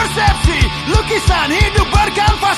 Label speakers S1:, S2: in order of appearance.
S1: persepsi lukisan hidup berkampan